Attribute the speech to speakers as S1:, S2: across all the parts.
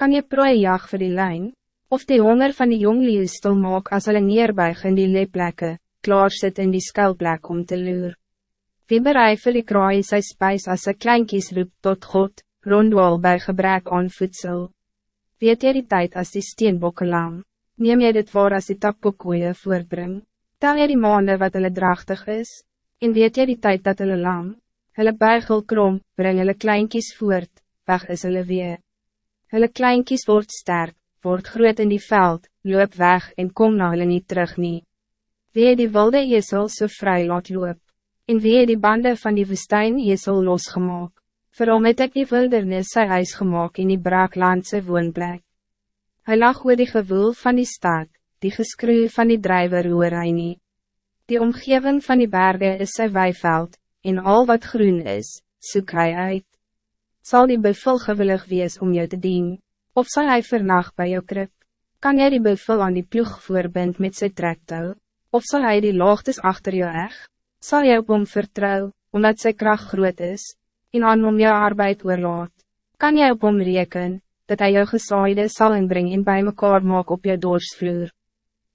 S1: Kan je prooi jag voor die lijn? Of die honger van die jong stil maak as hulle neerbuig in die leeplekke, klaar sit in die skuilplek om te loer? Wie bereid vir die kraai sy spijs as sy kleinkies roep tot God, rondwal bij gebrek aan voedsel? Weet jy die tijd as die steenbokke lam? Neem jy dit waar as die takboekkoeie voortbring? Tel jy die maanden wat hulle drachtig is? En weet jy die tijd dat hulle lam? Hulle buigel krom, bring hulle kleinkies voort, weg is hulle weer. Hulle kleinkies word sterk, word groot in die veld, loop weg en kom na hulle niet terug nie. Wie die wilde esel so vrij laat loop? En wie die banden van die woestijn esel losgemaak? Waarom het ek die wildernis sy huis gemaakt in die braaklandse woonplek? Hij lag oor die gewoel van die stad, die geskreeuw van die drijver oor hy nie. Die omgeving van die bergen is sy weiveld, en al wat groen is, soek hy uit. Zal die buffel gewillig wees om jou te dien, of zal hij vernacht bij jou krip? Kan jy die buffel aan die ploeg voorbind met sy trektou, of zal hij die laagtes achter jou eg? Zal jy op hom vertrouw, omdat sy kracht groot is, en aan om jou arbeid oorlaat? Kan jy op hom reken, dat hij jou gesaaide zal inbrengen en bij mekaar maak op je doorsvloer.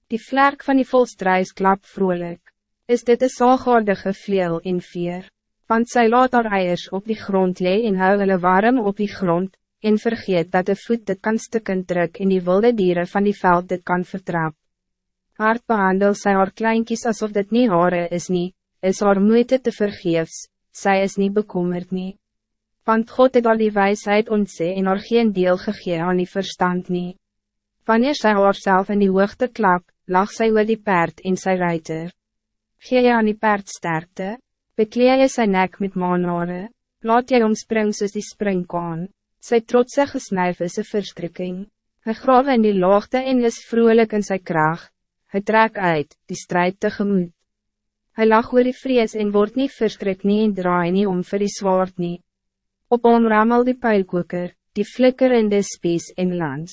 S1: Die vlerk van die volstruis klap vrolijk. Is dit een zaalgaardige vleel in vier? Want zij laat haar eiers op die grond lee en hou hulle warm op die grond, en vergeet dat de voet dit kan stukken druk en die wilde dieren van die veld dit kan vertrap. Hart behandel sy haar kleinkies alsof dit niet hare is nie, is haar moeite te vergeefs, zij is niet bekommerd nie want God het al die wijsheid ontse en haar geen deel gegee aan die verstand nie. Wanneer sy haarself in die hoogte klap, lag sy oor die paard en sy ruiter. Gee aan die paard sterkte, beklee jy sy nek met maanhare, laat jy omspring soos die springkaan, sy trotse gesnuif is een verstrikking, hy grawe in die laagte en is vrolijk in sy kraag, hy trek uit, die strijd tegemoet. Hy lag oor die vrees en word niet verstrik nie en draai nie om vir die zwaard nie. Op hom rammel die pijlkoker, die flikker in de spies en lans.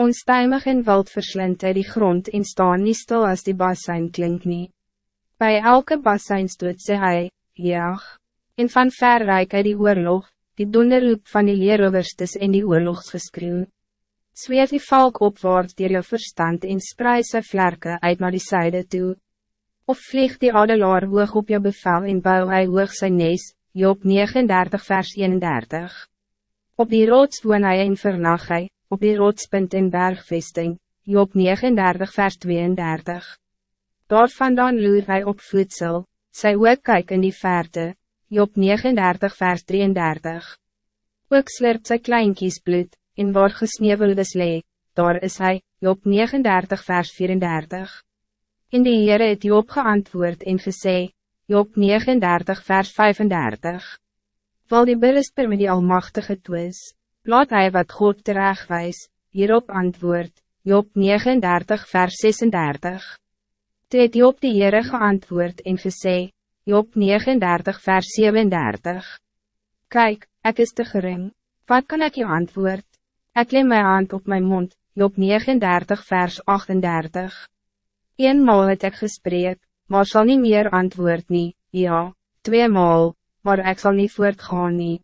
S1: Onstuimig en wild verslind hy die grond en staan niet stil als die bassijn klink nie. Bij elke bassijn stoot sê hy, jaag, en van ver reik hy die oorlog, die donderroep van die leeroverstes en die oorlogsgeskreeuw. Zweer die valk opwaarts dier jou verstand en sprei sy vlerke uit naar die zijde toe. Of vlieg die adelaar hoog op jou bevel en bouw hy hoog sy nes, Job 39 vers 31 Op die rots woon hy en vernag hy, op die rotspunt in bergvesting, Job 39 vers 32 Daar vandaan loer hy op voedsel, sy ook kyk in die verte, Job 39 vers 33 Ook slurp sy kleinkies bloed, en waar gesneeuweldes lee, daar is hij, Job 39 vers 34 In die Heere het Job geantwoord en gesê, Job 39 vers 35 Val die berisper met die Almachtige twis, laat hij wat God terechtwijs, hierop antwoord, Job 39 vers 36 Toe het Job die Heere geantwoord en gesê, Job 39 vers 37 Kijk, ik is te gering, wat kan ik je antwoord? Ik leem mijn hand op mijn mond, Job 39 vers 38 Eenmaal het ik gesprek, maar zal niet meer antwoord nie, ja, tweemaal, maar ik zal niet voortgaan nie.